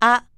a